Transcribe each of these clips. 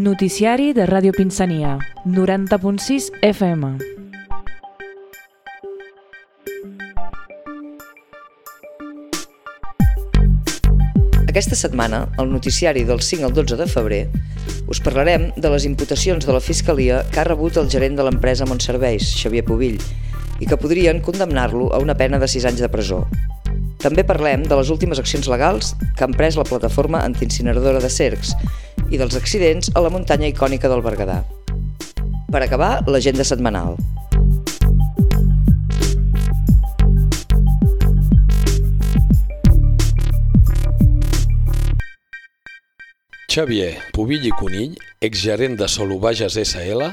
Noticiari de Ràdio Pinsania, 90.6 FM. Aquesta setmana, al noticiari del 5 al 12 de febrer, us parlarem de les imputacions de la Fiscalia que ha rebut el gerent de l'empresa Montserveis, Xavier Pubill, i que podrien condemnar-lo a una pena de 6 anys de presó. També parlem de les últimes accions legals que ha emprès la plataforma antiincineradora de Cercs i dels accidents a la muntanya icònica del Berguedà. Per acabar, l'agenda setmanal. Xavier Pubill i Conill, exgerent de Solubages SL,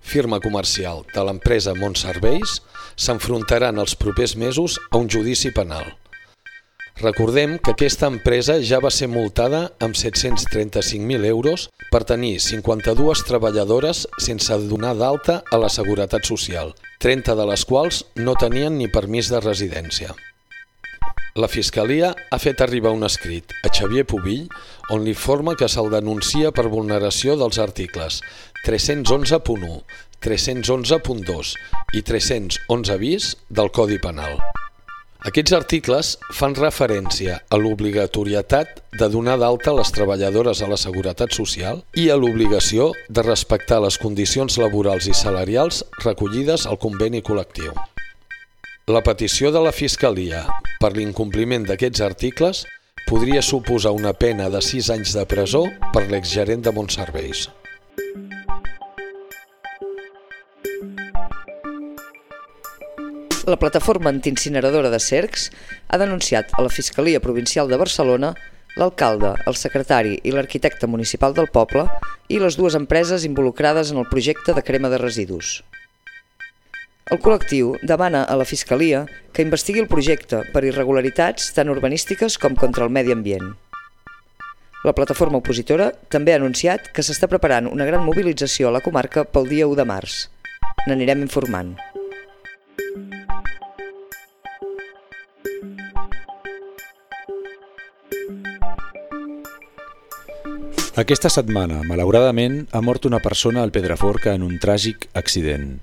firma comercial de l'empresa Montserveis, s'enfrontaran els propers mesos a un judici penal. Recordem que aquesta empresa ja va ser multada amb 735.000 euros per tenir 52 treballadores sense donar d'alta a la Seguretat Social, 30 de les quals no tenien ni permís de residència. La Fiscalia ha fet arribar un escrit a Xavier Pubill on li informa que se'l denuncia per vulneració dels articles 311.1, 311.2 i 311 bis del Codi Penal. Aquests articles fan referència a l'obligatorietat de donar d'alta les treballadores a la Seguretat Social i a l'obligació de respectar les condicions laborals i salarials recollides al conveni col·lectiu. La petició de la Fiscalia per l'incompliment d'aquests articles podria suposar una pena de 6 anys de presó per l'exgerent de Montserveis. La plataforma antiincineradora de Cercs ha denunciat a la Fiscalia Provincial de Barcelona l'alcalde, el secretari i l'arquitecte municipal del poble i les dues empreses involucrades en el projecte de crema de residus. El col·lectiu demana a la Fiscalia que investigui el projecte per irregularitats tant urbanístiques com contra el medi ambient. La plataforma opositora també ha anunciat que s'està preparant una gran mobilització a la comarca pel dia 1 de març. N'anirem informant. Aquesta setmana, malauradament, ha mort una persona al Pedraforca en un tràgic accident.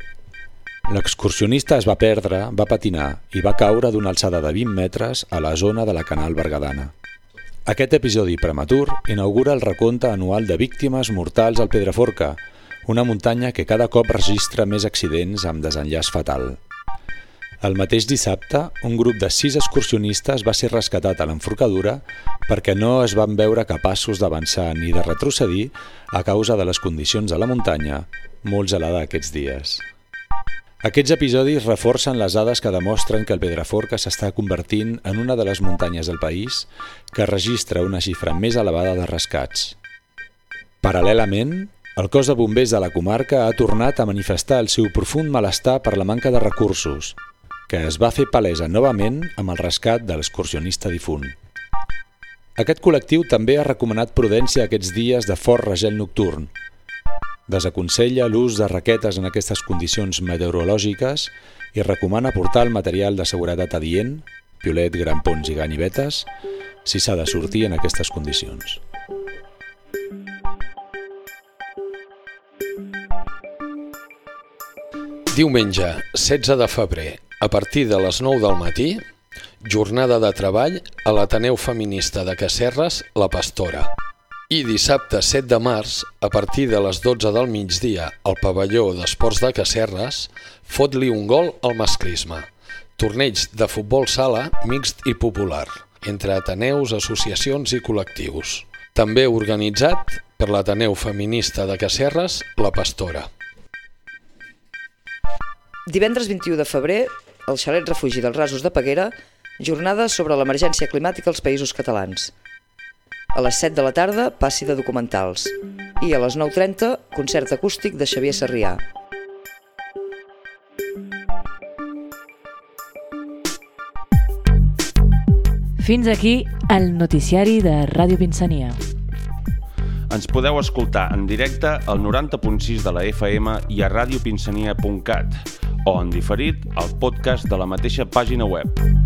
L'excursionista es va perdre, va patinar i va caure d'una alçada de 20 metres a la zona de la Canal Bergadana. Aquest episodi prematur inaugura el recompte anual de víctimes mortals al Pedraforca, una muntanya que cada cop registra més accidents amb desenllaç fatal. El mateix dissabte, un grup de sis excursionistes va ser rescatat a l'enforcadura perquè no es van veure capaços d'avançar ni de retrocedir a causa de les condicions de la muntanya, molt gelada aquests dies. Aquests episodis reforcen les dades que demostren que el Pedraforca s'està convertint en una de les muntanyes del país que registra una xifra més elevada de rescats. Paral·lelament, el cos de bombers de la comarca ha tornat a manifestar el seu profund malestar per la manca de recursos, que es va fer palesa novament amb el rescat de l'excursionista difunt. Aquest col·lectiu també ha recomanat prudència aquests dies de fort regel nocturn, Desaconsella l'ús de raquetes en aquestes condicions meteorològiques i recomana portar el material de seguretat adient, piolet, grampons i ganivetes, si s'ha de sortir en aquestes condicions. Diumenge, 16 de febrer, a partir de les 9 del matí, jornada de treball a l'Ateneu Feminista de Cacerres, La Pastora. I dissabte 7 de març, a partir de les 12 del migdia, al pavelló d'Esports de Cacerres, fot-li un gol al masclisme. Torneig de futbol sala mixt i popular, entre ateneus, associacions i col·lectius. També organitzat per l'Ateneu Feminista de Cacerres, La Pastora. Divendres 21 de febrer, al xalet refugi dels Rasos de Peguera, jornada sobre l'emergència climàtica als països catalans. A les 7 de la tarda, passi de documentals. I a les 9.30, concert acústic de Xavier Sarrià. Fins aquí el noticiari de Ràdio Pinsania. Ens podeu escoltar en directe al 90.6 de la FM i a radiopinsania.cat o en diferit al podcast de la mateixa pàgina web.